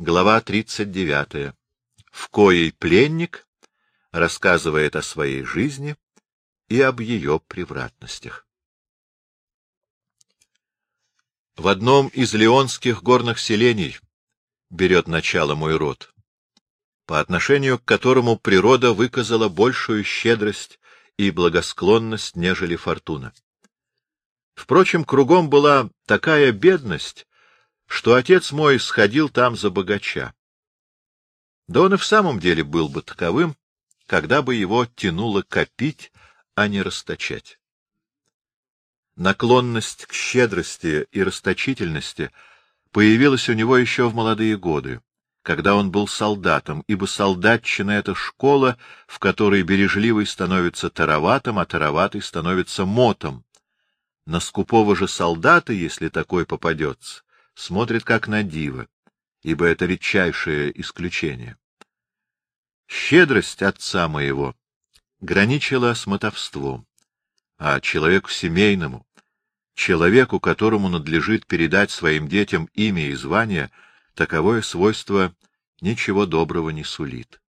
Глава 39. В коей пленник рассказывает о своей жизни и об ее превратностях. В одном из леонских горных селений берет начало мой род, по отношению к которому природа выказала большую щедрость и благосклонность, нежели фортуна. Впрочем, кругом была такая бедность, что отец мой сходил там за богача. Да он и в самом деле был бы таковым, когда бы его тянуло копить, а не расточать. Наклонность к щедрости и расточительности появилась у него еще в молодые годы, когда он был солдатом, ибо солдатчина — это школа, в которой бережливый становится тароватым, а тароватый становится мотом. На скупого же солдата, если такой попадется, смотрит как на диво, ибо это редчайшее исключение. Щедрость отца моего граничила с мотовством, а человеку семейному, человеку, которому надлежит передать своим детям имя и звание, таковое свойство ничего доброго не сулит.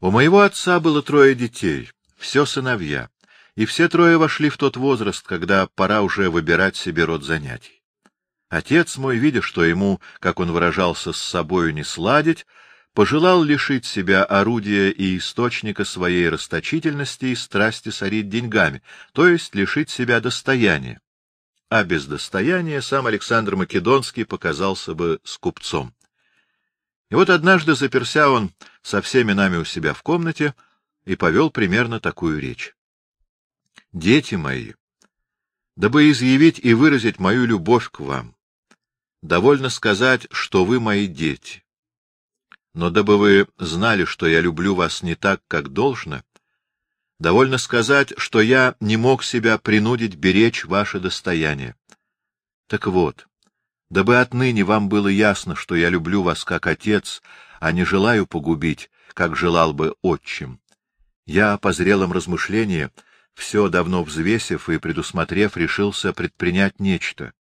У моего отца было трое детей, все сыновья, и все трое вошли в тот возраст, когда пора уже выбирать себе род занятий. Отец мой, видя, что ему, как он выражался, с собою не сладить, пожелал лишить себя орудия и источника своей расточительности и страсти сорить деньгами, то есть лишить себя достояния. А без достояния сам Александр Македонский показался бы скупцом. И вот однажды заперся он со всеми нами у себя в комнате и повел примерно такую речь. «Дети мои, дабы изъявить и выразить мою любовь к вам, Довольно сказать, что вы мои дети. Но дабы вы знали, что я люблю вас не так, как должно, довольно сказать, что я не мог себя принудить беречь ваше достояние. Так вот, дабы отныне вам было ясно, что я люблю вас как отец, а не желаю погубить, как желал бы отчим, я по зрелом размышлении, все давно взвесив и предусмотрев, решился предпринять нечто.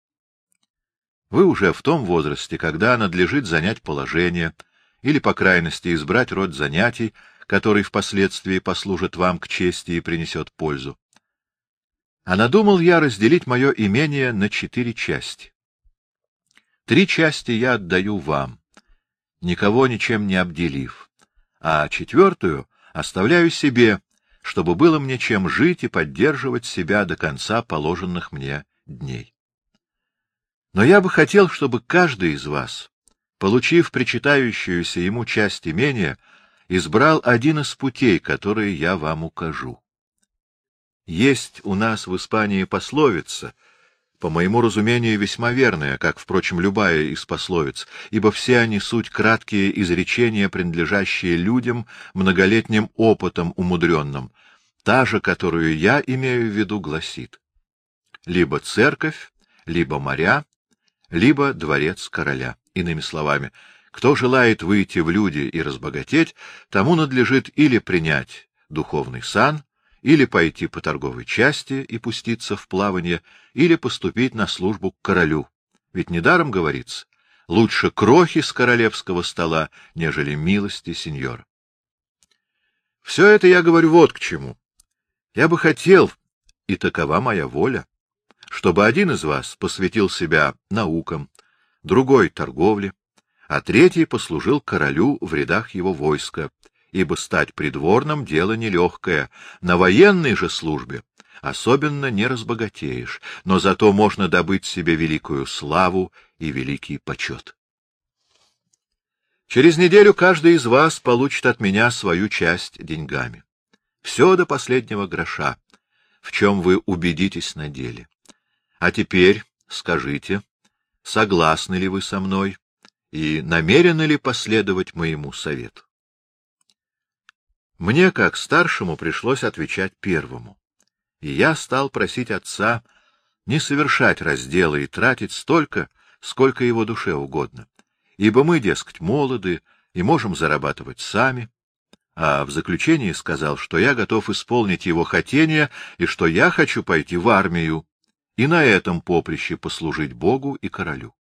Вы уже в том возрасте, когда надлежит занять положение или, по крайности, избрать род занятий, который впоследствии послужит вам к чести и принесет пользу. А надумал я разделить мое имение на четыре части. Три части я отдаю вам, никого ничем не обделив, а четвертую оставляю себе, чтобы было мне чем жить и поддерживать себя до конца положенных мне дней. Но я бы хотел, чтобы каждый из вас, получив причитающуюся ему часть имения, избрал один из путей, которые я вам укажу. Есть у нас в Испании пословица, по моему разумению, весьма верная, как, впрочем, любая из пословиц, ибо все они суть краткие изречения, принадлежащие людям, многолетним опытом умудренным. Та же, которую я имею в виду, гласит. Либо церковь, либо моря, либо дворец короля. Иными словами, кто желает выйти в люди и разбогатеть, тому надлежит или принять духовный сан, или пойти по торговой части и пуститься в плавание, или поступить на службу к королю. Ведь недаром говорится, лучше крохи с королевского стола, нежели милости сеньора. Все это я говорю вот к чему. Я бы хотел, и такова моя воля, чтобы один из вас посвятил себя наукам, другой — торговле, а третий послужил королю в рядах его войска, ибо стать придворным — дело нелегкое, на военной же службе особенно не разбогатеешь, но зато можно добыть себе великую славу и великий почет. Через неделю каждый из вас получит от меня свою часть деньгами. Все до последнего гроша, в чем вы убедитесь на деле. А теперь скажите, согласны ли вы со мной и намерены ли последовать моему совету? Мне, как старшему, пришлось отвечать первому, и я стал просить отца не совершать раздела и тратить столько, сколько его душе угодно, ибо мы, дескать, молоды и можем зарабатывать сами, а в заключении сказал, что я готов исполнить его хотение и что я хочу пойти в армию, и на этом поприще послужить Богу и королю.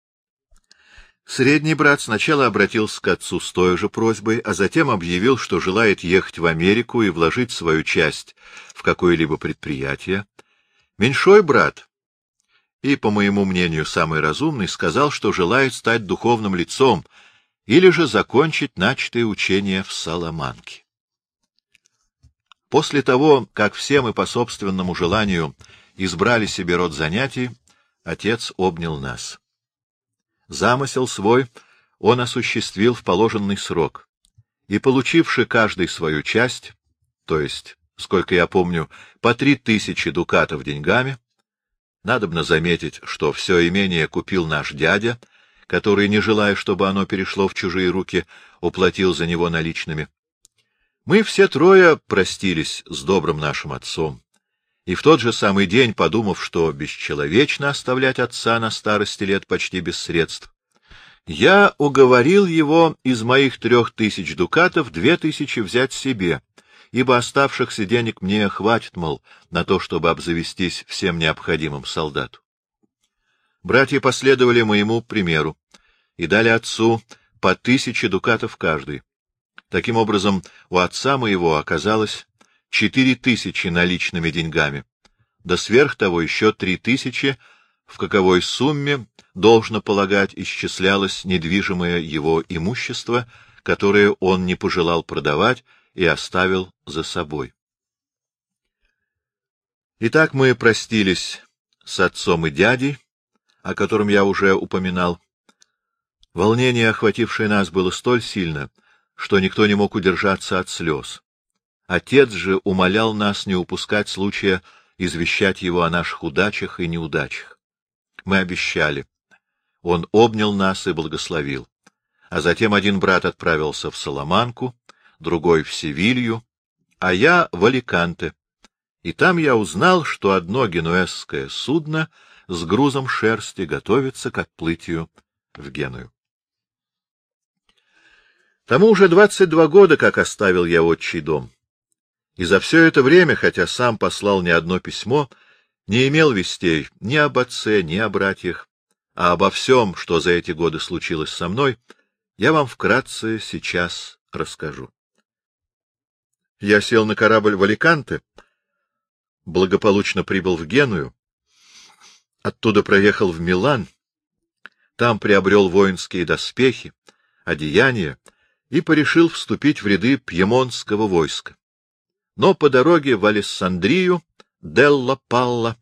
Средний брат сначала обратился к отцу с той же просьбой, а затем объявил, что желает ехать в Америку и вложить свою часть в какое-либо предприятие. Меньшой брат, и, по моему мнению, самый разумный, сказал, что желает стать духовным лицом или же закончить начатое учение в Саламанке. После того, как все мы по собственному желанию избрали себе род занятий, отец обнял нас. Замысел свой он осуществил в положенный срок, и, получивши каждый свою часть, то есть, сколько я помню, по три тысячи дукатов деньгами, надобно заметить, что все имение купил наш дядя, который, не желая, чтобы оно перешло в чужие руки, уплатил за него наличными. Мы все трое простились с добрым нашим отцом, и в тот же самый день, подумав, что бесчеловечно оставлять отца на старости лет почти без средств, я уговорил его из моих трех тысяч дукатов две тысячи взять себе, ибо оставшихся денег мне хватит, мол, на то, чтобы обзавестись всем необходимым солдату. Братья последовали моему примеру и дали отцу по тысяче дукатов каждый. Таким образом, у отца моего оказалось четыре тысячи наличными деньгами, да сверх того еще три тысячи, в каковой сумме, должно полагать, исчислялось недвижимое его имущество, которое он не пожелал продавать и оставил за собой. Итак, мы простились с отцом и дядей, о котором я уже упоминал. Волнение, охватившее нас, было столь сильно, что никто не мог удержаться от слез. Отец же умолял нас не упускать случая извещать его о наших удачах и неудачах. Мы обещали. Он обнял нас и благословил. А затем один брат отправился в Соломанку, другой в Севилью, а я в Аликанте. И там я узнал, что одно генуэзское судно с грузом шерсти готовится к отплытию в Геную. Тому уже двадцать два года, как оставил я отчий дом. И за все это время, хотя сам послал не одно письмо, не имел вестей ни об отце, ни о братьях, а обо всем, что за эти годы случилось со мной, я вам вкратце сейчас расскажу. Я сел на корабль в Аликанте, благополучно прибыл в Геную, оттуда проехал в Милан, там приобрел воинские доспехи, одеяния и порешил вступить в ряды пьемонтского войска но по дороге в Алессандрию Делла Палла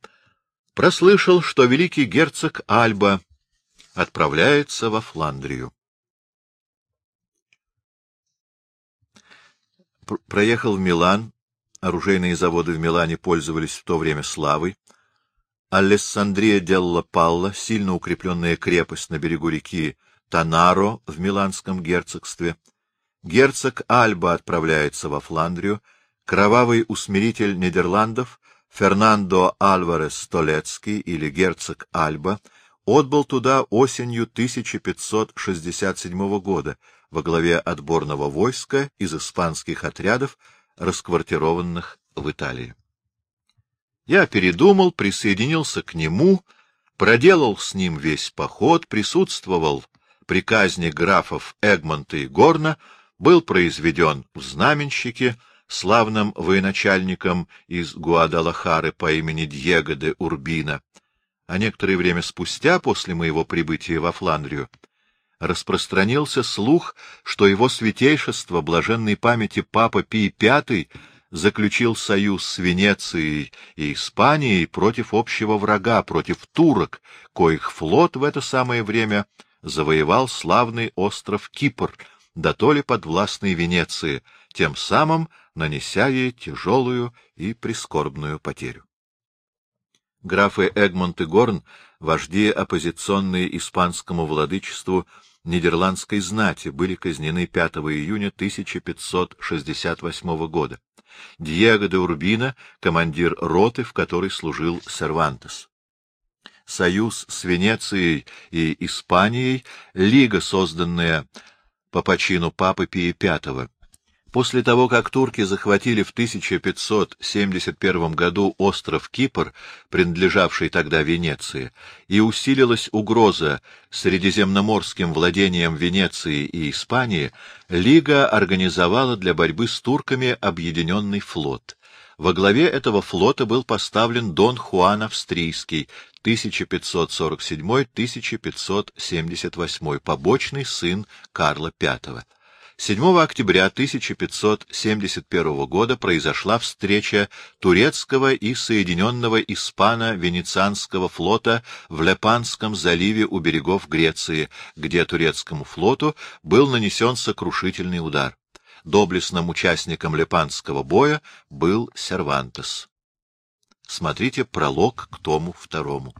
прослышал, что великий герцог Альба отправляется во Фландрию. Проехал в Милан, оружейные заводы в Милане пользовались в то время славой, Алессандрия Делла Палла, сильно укрепленная крепость на берегу реки Танаро в Миланском герцогстве. Герцог Альба отправляется во Фландрию, кровавый усмиритель Нидерландов Фернандо Альварес Толецкий или герцог Альба отбыл туда осенью 1567 года во главе отборного войска из испанских отрядов, расквартированных в Италии. Я передумал, присоединился к нему, проделал с ним весь поход, присутствовал при казни графов Эгмонта и Горна, был произведен в знаменщике, славным военачальником из Гуадалахары по имени Дьего де Урбина, а некоторое время спустя, после моего прибытия во Фландрию, распространился слух, что его святейшество, блаженной памяти Папа Пий V, заключил союз с Венецией и Испанией против общего врага, против турок, коих флот в это самое время завоевал славный остров Кипр, да то ли подвластный Венеции, тем самым нанеся ей тяжелую и прискорбную потерю. Графы Эгмонт и Горн, вожди оппозиционные испанскому владычеству нидерландской знати, были казнены 5 июня 1568 года. Диего де Урбина — командир роты, в которой служил Сервантес. Союз с Венецией и Испанией — лига, созданная по почину Папы Пии V, После того, как турки захватили в 1571 году остров Кипр, принадлежавший тогда Венеции, и усилилась угроза средиземноморским владением Венеции и Испании, Лига организовала для борьбы с турками объединенный флот. Во главе этого флота был поставлен Дон Хуан Австрийский, 1548-1578, побочный сын Карла V. 7 октября 1571 года произошла встреча турецкого и Соединенного Испано-Венецианского флота в Лепанском заливе у берегов Греции, где турецкому флоту был нанесен сокрушительный удар. Доблестным участником Лепанского боя был Сервантес. Смотрите пролог к тому второму.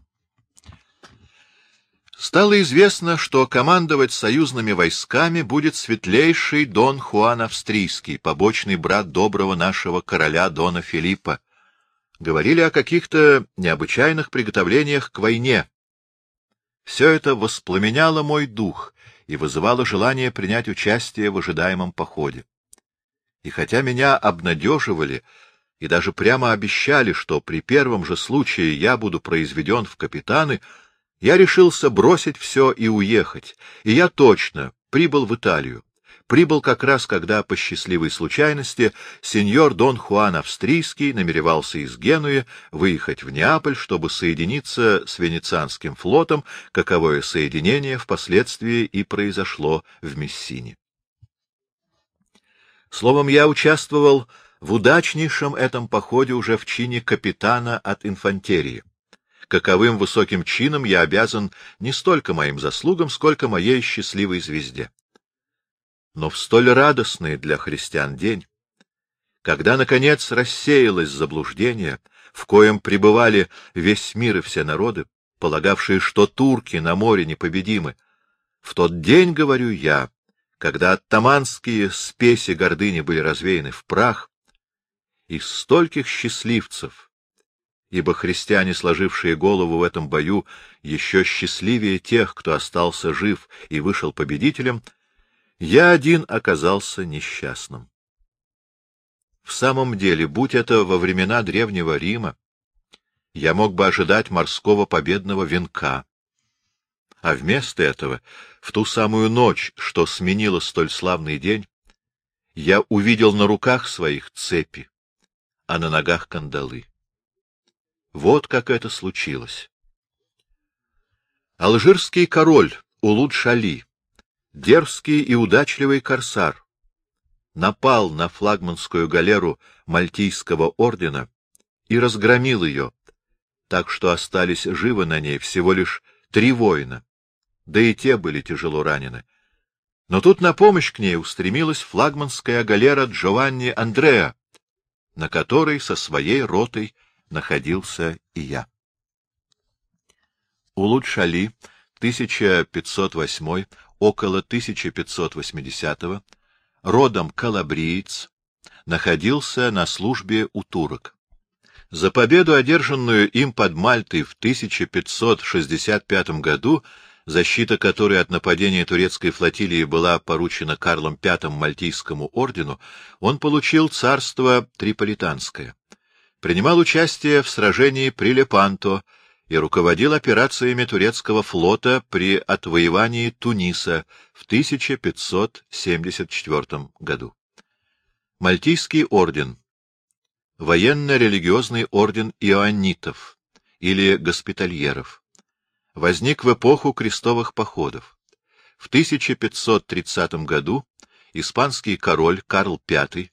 Стало известно, что командовать союзными войсками будет светлейший Дон Хуан Австрийский, побочный брат доброго нашего короля Дона Филиппа. Говорили о каких-то необычайных приготовлениях к войне. Все это воспламеняло мой дух и вызывало желание принять участие в ожидаемом походе. И хотя меня обнадеживали и даже прямо обещали, что при первом же случае я буду произведен в капитаны, я решился бросить все и уехать, и я точно прибыл в Италию. Прибыл как раз, когда, по счастливой случайности, сеньор Дон Хуан Австрийский намеревался из Генуи выехать в Неаполь, чтобы соединиться с Венецианским флотом, каковое соединение впоследствии и произошло в Мессине. Словом, я участвовал в удачнейшем этом походе уже в чине капитана от инфантерии каковым высоким чином я обязан не столько моим заслугам, сколько моей счастливой звезде. Но в столь радостный для христиан день, когда, наконец, рассеялось заблуждение, в коем пребывали весь мир и все народы, полагавшие, что турки на море непобедимы, в тот день, говорю я, когда оттаманские спеси гордыни были развеяны в прах, из стольких счастливцев — ибо христиане, сложившие голову в этом бою, еще счастливее тех, кто остался жив и вышел победителем, я один оказался несчастным. В самом деле, будь это во времена Древнего Рима, я мог бы ожидать морского победного венка. А вместо этого, в ту самую ночь, что сменила столь славный день, я увидел на руках своих цепи, а на ногах кандалы. Вот как это случилось. Алжирский король Улуд-Шали, дерзкий и удачливый корсар, напал на флагманскую галеру Мальтийского ордена и разгромил ее, так что остались живы на ней всего лишь три воина, да и те были тяжело ранены. Но тут на помощь к ней устремилась флагманская галера Джованни Андреа, на которой со своей ротой находился и я. Улуд-Шали, 1508, около 1580, родом калабриец, находился на службе у турок. За победу, одержанную им под Мальтой в 1565 году, защита которой от нападения турецкой флотилии была поручена Карлом V Мальтийскому ордену, он получил царство Триполитанское принимал участие в сражении при Лепанто и руководил операциями турецкого флота при отвоевании Туниса в 1574 году. Мальтийский орден Военно-религиозный орден иоаннитов или госпитальеров возник в эпоху крестовых походов. В 1530 году испанский король Карл V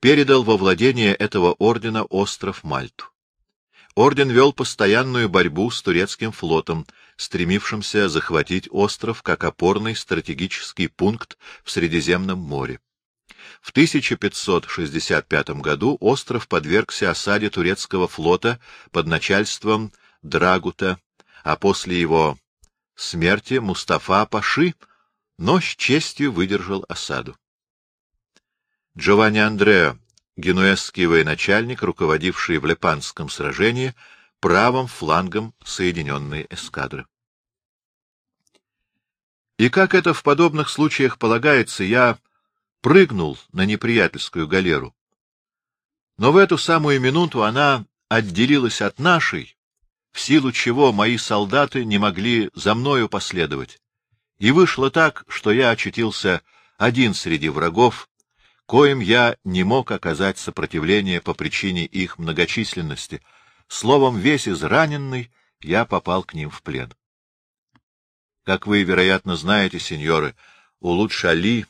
передал во владение этого ордена остров Мальту. Орден вел постоянную борьбу с турецким флотом, стремившимся захватить остров как опорный стратегический пункт в Средиземном море. В 1565 году остров подвергся осаде турецкого флота под начальством Драгута, а после его смерти Мустафа Паши, но с честью выдержал осаду. Джованни Андреа, генуэзский военачальник, руководивший в Лепанском сражении правым флангом соединенной эскадры. И как это в подобных случаях полагается, я прыгнул на неприятельскую галеру. Но в эту самую минуту она отделилась от нашей, в силу чего мои солдаты не могли за мною последовать. И вышло так, что я очутился один среди врагов, коим я не мог оказать сопротивление по причине их многочисленности. Словом, весь израненный, я попал к ним в плен. Как вы, вероятно, знаете, сеньоры, Улут Шали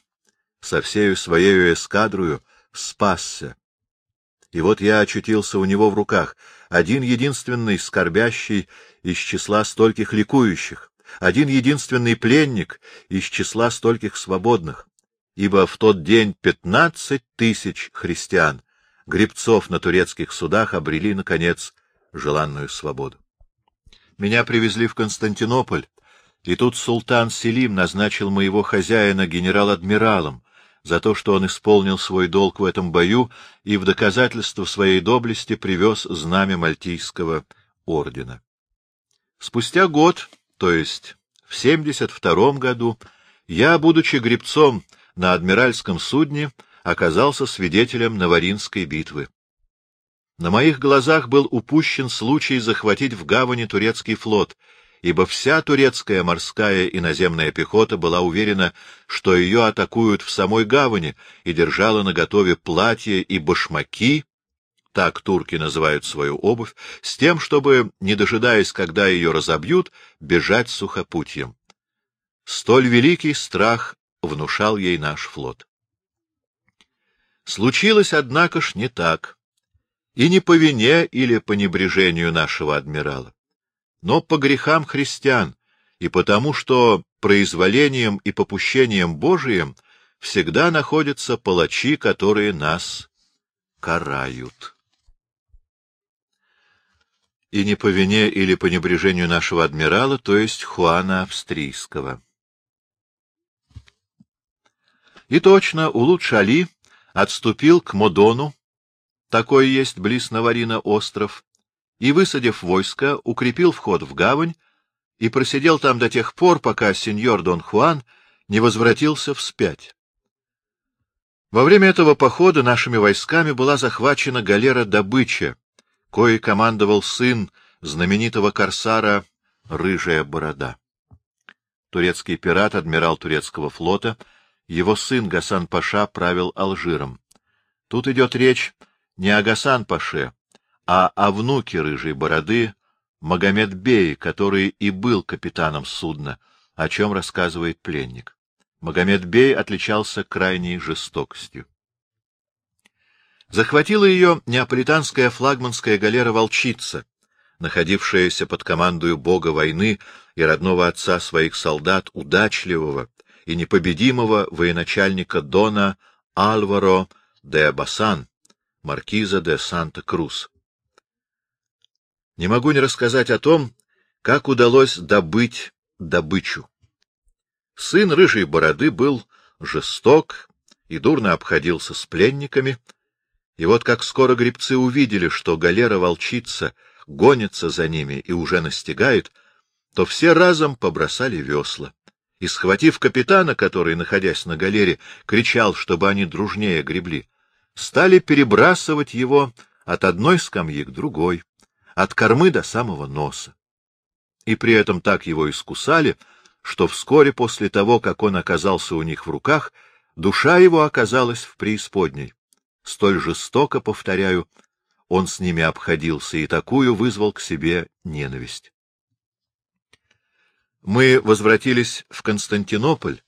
со всею своею эскадрою спасся. И вот я очутился у него в руках, один единственный скорбящий из числа стольких ликующих, один единственный пленник из числа стольких свободных, ибо в тот день пятнадцать тысяч христиан, гребцов на турецких судах, обрели, наконец, желанную свободу. Меня привезли в Константинополь, и тут султан Селим назначил моего хозяина генерал-адмиралом за то, что он исполнил свой долг в этом бою и в доказательство своей доблести привез знамя Мальтийского ордена. Спустя год, то есть в 72-м году, я, будучи гребцом на адмиральском судне, оказался свидетелем Наваринской битвы. На моих глазах был упущен случай захватить в гавани турецкий флот — ибо вся турецкая морская и наземная пехота была уверена, что ее атакуют в самой гавани, и держала наготове платья и башмаки, так турки называют свою обувь, с тем, чтобы, не дожидаясь, когда ее разобьют, бежать сухопутьем. Столь великий страх внушал ей наш флот. Случилось, однако ж, не так, и не по вине или по небрежению нашего адмирала но по грехам христиан и потому, что произволением и попущением Божиим всегда находятся палачи, которые нас карают. И не по вине или по небрежению нашего адмирала, то есть Хуана Австрийского. И точно Улут-Шали отступил к Модону, такой есть близ Наварина остров, и, высадив войско, укрепил вход в гавань и просидел там до тех пор, пока сеньор Дон Хуан не возвратился вспять. Во время этого похода нашими войсками была захвачена галера добыча, коей командовал сын знаменитого корсара Рыжая Борода. Турецкий пират, адмирал турецкого флота, его сын Гасан-паша правил Алжиром. Тут идет речь не о Гасан-паше, а о внуке рыжей бороды Магомед Бей, который и был капитаном судна, о чем рассказывает пленник. Магомед Бей отличался крайней жестокостью. Захватила ее неаполитанская флагманская галера «Волчица», находившаяся под командою бога войны и родного отца своих солдат, удачливого и непобедимого военачальника Дона Альваро де Басан, маркиза де Санта-Крус. Не могу не рассказать о том, как удалось добыть добычу. Сын рыжей бороды был жесток и дурно обходился с пленниками, и вот как скоро гребцы увидели, что галера-волчица гонится за ними и уже настигает, то все разом побросали весла. И, схватив капитана, который, находясь на галере, кричал, чтобы они дружнее гребли, стали перебрасывать его от одной скамьи к другой, от кормы до самого носа. И при этом так его искусали, что вскоре после того, как он оказался у них в руках, душа его оказалась в преисподней. Столь жестоко, повторяю, он с ними обходился и такую вызвал к себе ненависть. Мы возвратились в Константинополь,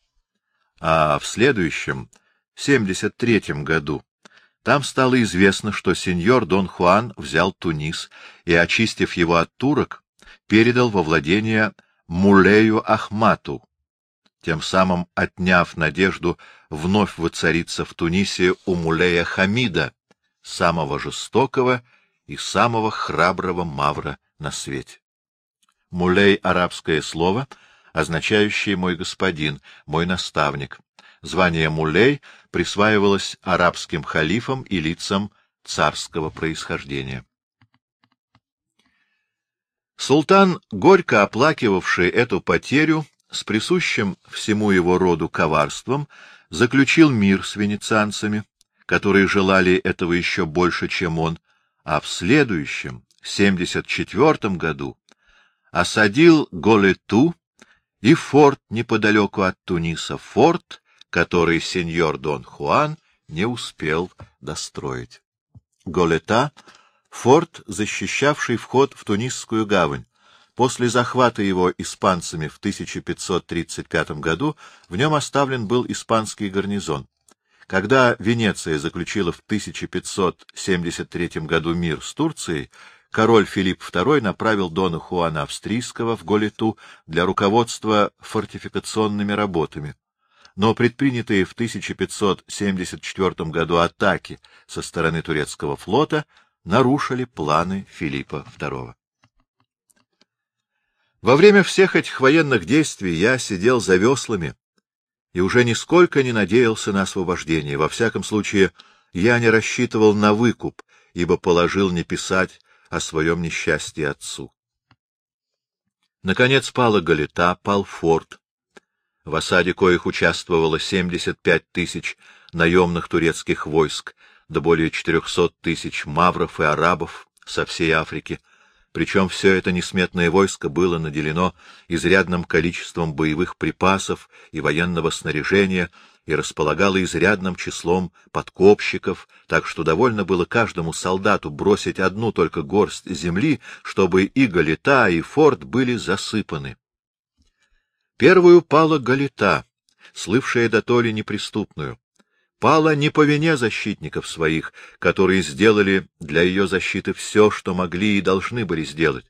а в следующем, 73-м году, там стало известно, что сеньор Дон Хуан взял Тунис и, очистив его от турок, передал во владение Мулею Ахмату, тем самым отняв надежду вновь воцариться в Тунисе у Мулея Хамида, самого жестокого и самого храброго мавра на свете. Мулей — арабское слово, означающее «мой господин», «мой наставник», Звание мулей присваивалось арабским халифам и лицам царского происхождения. Султан, горько оплакивавший эту потерю, с присущим всему его роду коварством заключил мир с венецианцами, которые желали этого еще больше, чем он, а в следующем, 74 году, осадил Голету и форт неподалеку от Туниса, форт, который сеньор Дон Хуан не успел достроить. Голета — форт, защищавший вход в Тунисскую гавань. После захвата его испанцами в 1535 году в нем оставлен был испанский гарнизон. Когда Венеция заключила в 1573 году мир с Турцией, король Филипп II направил Дона Хуана Австрийского в Голету для руководства фортификационными работами. Но предпринятые в 1574 году атаки со стороны турецкого флота нарушили планы Филиппа II. Во время всех этих военных действий я сидел за веслами и уже нисколько не надеялся на освобождение. Во всяком случае, я не рассчитывал на выкуп, ибо положил не писать о своем несчастье отцу. Наконец пала Галита, пал форт, в осаде коих участвовало 75 тысяч наемных турецких войск, да более 400 тысяч мавров и арабов со всей Африки, причем все это несметное войско было наделено изрядным количеством боевых припасов и военного снаряжения и располагало изрядным числом подкопщиков, так что довольно было каждому солдату бросить одну только горсть земли, чтобы и Галита, и форт были засыпаны. Первую пала Галита, слывшая до толи неприступную пала не по вине защитников своих, которые сделали для ее защиты все, что могли и должны были сделать,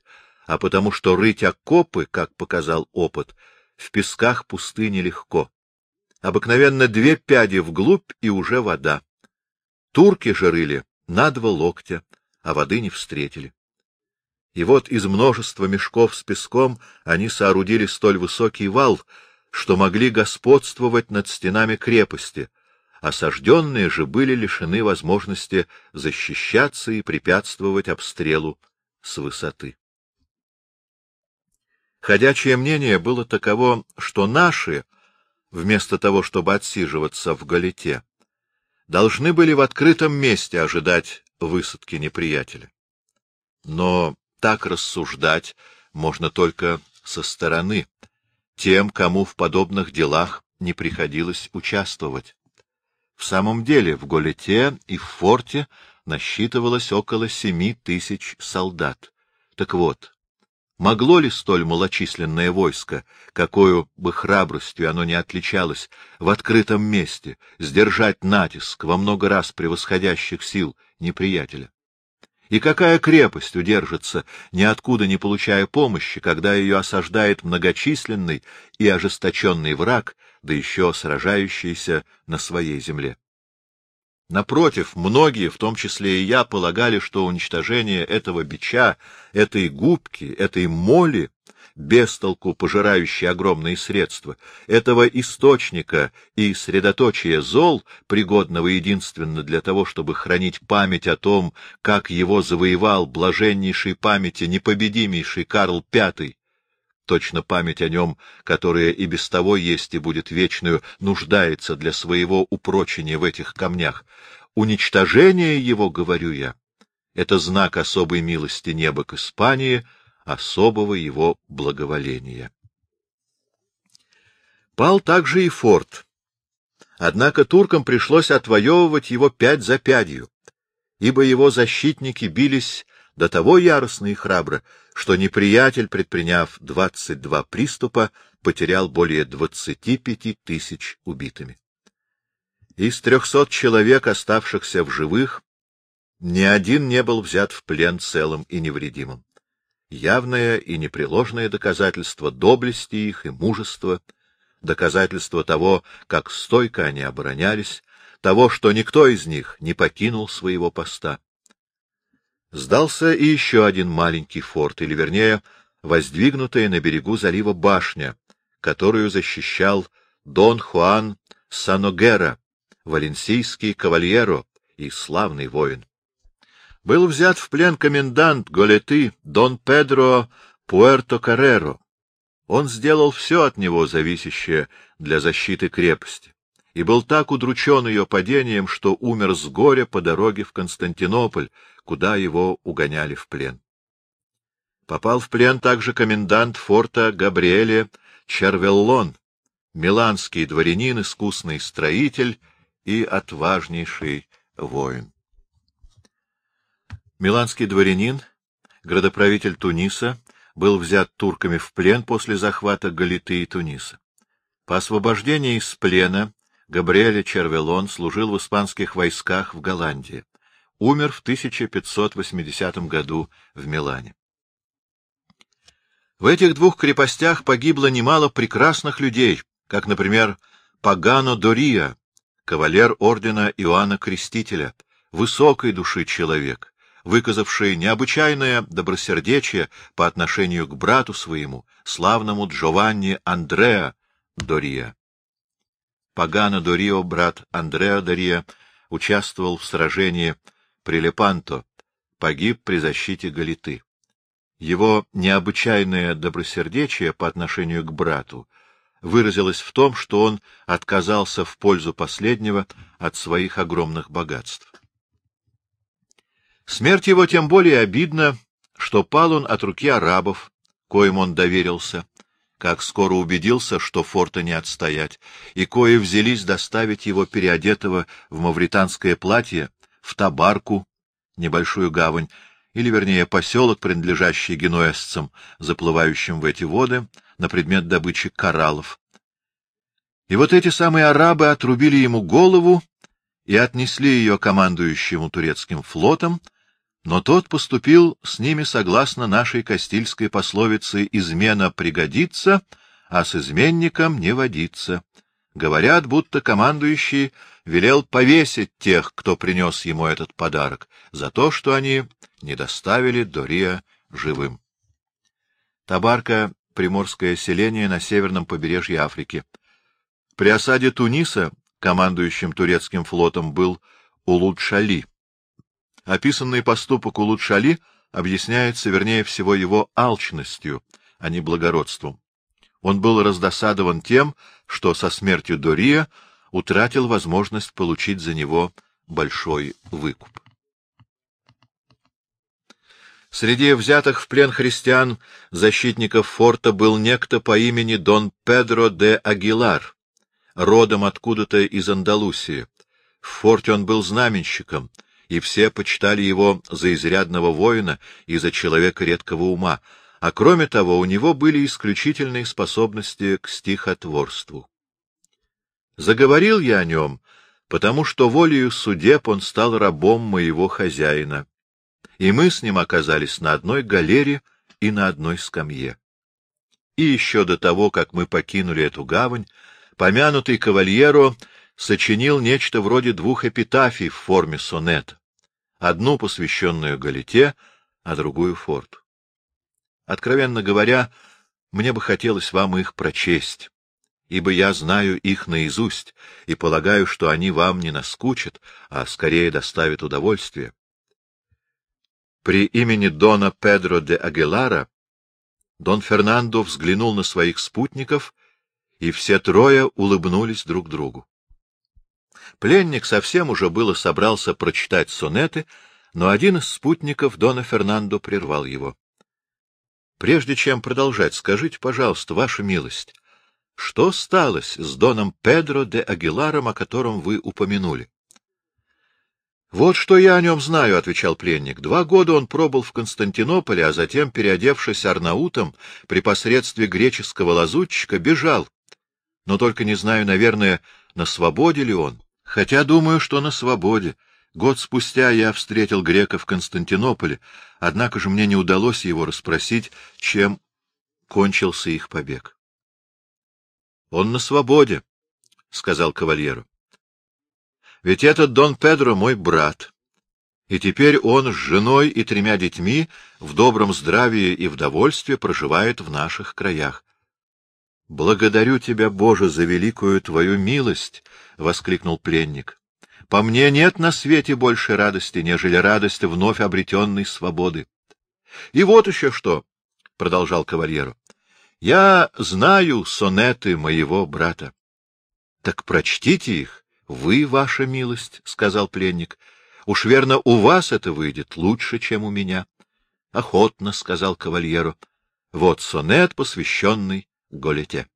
а потому что рыть окопы, как показал опыт, в песках пустыни легко. Обыкновенно две пяди вглубь и уже вода. Турки же рыли на два локтя, а воды не встретили. И вот из множества мешков с песком они соорудили столь высокий вал, что могли господствовать над стенами крепости — осажденные же были лишены возможности защищаться и препятствовать обстрелу с высоты. Ходячее мнение было таково, что наши, вместо того, чтобы отсиживаться в галите, должны были в открытом месте ожидать высадки неприятеля. Но так рассуждать можно только со стороны, тем, кому в подобных делах не приходилось участвовать. В самом деле в Голете и в форте насчитывалось около семи тысяч солдат. Так вот, могло ли столь малочисленное войско, какую бы храбростью оно не отличалось, в открытом месте сдержать натиск во много раз превосходящих сил неприятеля? И какая крепость удержится, ниоткуда не получая помощи, когда ее осаждает многочисленный и ожесточенный враг, да еще сражающийся на своей земле? Напротив, многие, в том числе и я, полагали, что уничтожение этого бича, этой губки, этой моли, бестолку пожирающей огромные средства, этого источника и средоточия зол, пригодного единственно для того, чтобы хранить память о том, как его завоевал блаженнейшей памяти непобедимейший Карл V, точно память о нем, которая и без того есть и будет вечную, нуждается для своего упрочения в этих камнях. Уничтожение его, говорю я, это знак особой милости неба к Испании, особого его благоволения. Пал также и форт. Однако туркам пришлось отвоевывать его пять за пятью, ибо его защитники бились до того яростно и храбро, что неприятель, предприняв двадцать два приступа, потерял более двадцати пяти тысяч убитыми. Из трехсот человек, оставшихся в живых, ни один не был взят в плен целым и невредимым. Явное и непреложное доказательство доблести их и мужества, доказательство того, как стойко они оборонялись, того, что никто из них не покинул своего поста. Сдался и еще один маленький форт, или, вернее, воздвигнутая на берегу залива башня, которую защищал Дон Хуан Саногера, валенсийский кавальеро и славный воин. Был взят в плен комендант Голеты Дон Педро Пуэрто-Карреро. Он сделал все от него зависящее для защиты крепости и был так удручен ее падением, что умер с горя по дороге в Константинополь, куда его угоняли в плен. Попал в плен также комендант форта Габриэле Червеллон, миланский дворянин, искусный строитель и отважнейший воин. Миланский дворянин, градоправитель Туниса, был взят турками в плен после захвата Галиты и Туниса. По освобождении из плена Габриэле Червелон служил в испанских войсках в Голландии. Умер в 1580 году в Милане. В этих двух крепостях погибло немало прекрасных людей, как, например, Пагано Дория, кавалер ордена Иоанна Крестителя, высокой души человек, выказавший необычайное добросердечие по отношению к брату своему, славному Джованни Андреа Дория. Пагано Дорио, брат Андреа Дория, участвовал в сражении при Лепанто, погиб при защите Галиты. Его необычайное добросердечие по отношению к брату выразилось в том, что он отказался в пользу последнего от своих огромных богатств. Смерть его тем более обидна, что пал он от руки арабов, коим он доверился, как скоро убедился, что форта не отстоять, и кои взялись доставить его переодетого в мавританское платье в Табарку, небольшую гавань, или, вернее, поселок, принадлежащий генуэзцам, заплывающим в эти воды, на предмет добычи кораллов. И вот эти самые арабы отрубили ему голову и отнесли ее командующему турецким флотом, но тот поступил с ними согласно нашей кастильской пословице «измена пригодится, а с изменником не водится». Говорят, будто командующий велел повесить тех, кто принес ему этот подарок, за то, что они не доставили Дория живым. Табарка — приморское селение на северном побережье Африки. При осаде Туниса командующим турецким флотом был Улуд-Шали. Описанный поступок Улуд-Шали объясняется, вернее всего, его алчностью, а не благородством. Он был раздосадован тем, что со смертью Дория утратил возможность получить за него большой выкуп. Среди взятых в плен христиан защитников форта был некто по имени Дон Педро де Агилар, родом откуда-то из Андалусии. В форте он был знаменщиком, и все почитали его за изрядного воина и за человека редкого ума, а кроме того у него были исключительные способности к стихотворству. Заговорил я о нем, потому что волею судеб он стал рабом моего хозяина, и мы с ним оказались на одной галере и на одной скамье. И еще до того, как мы покинули эту гавань, помянутый кавальеро сочинил нечто вроде двух эпитафий в форме сонета одну посвященную Галите, а другую Форту. Откровенно говоря, мне бы хотелось вам их прочесть, ибо я знаю их наизусть и полагаю, что они вам не наскучат, а скорее доставят удовольствие. При имени Дона Педро де Агелара Дон Фернандо взглянул на своих спутников, и все трое улыбнулись друг другу. Пленник совсем уже было собрался прочитать сонеты, но один из спутников Дона Фернандо прервал его. — Прежде чем продолжать, скажите, пожалуйста, ваша милость, что сталось с Доном Педро де Агиларом, о котором вы упомянули? — Вот что я о нем знаю, — отвечал пленник. Два года он пробыл в Константинополе, а затем, переодевшись арнаутом, при посредстве греческого лазутчика, бежал. Но только не знаю, наверное, на свободе ли он. Хотя думаю, что на свободе. Год спустя я встретил грека в Константинополе, однако же мне не удалось его расспросить, чем кончился их побег. — Он на свободе, — сказал кавальеру. — Ведь этот Дон Педро мой брат, и теперь он с женой и тремя детьми в добром здравии и в довольстве проживает в наших краях. — Благодарю тебя, Боже, за великую твою милость! — воскликнул пленник. — По мне нет на свете больше радости, нежели радость вновь обретенной свободы. — И вот еще что! — продолжал кавальеру. — Я знаю сонеты моего брата. — Так прочтите их, вы, ваша милость, — сказал пленник. — Уж верно, у вас это выйдет лучше, чем у меня. — Охотно, — сказал кавальеру. — Вот сонет, посвященный Голете.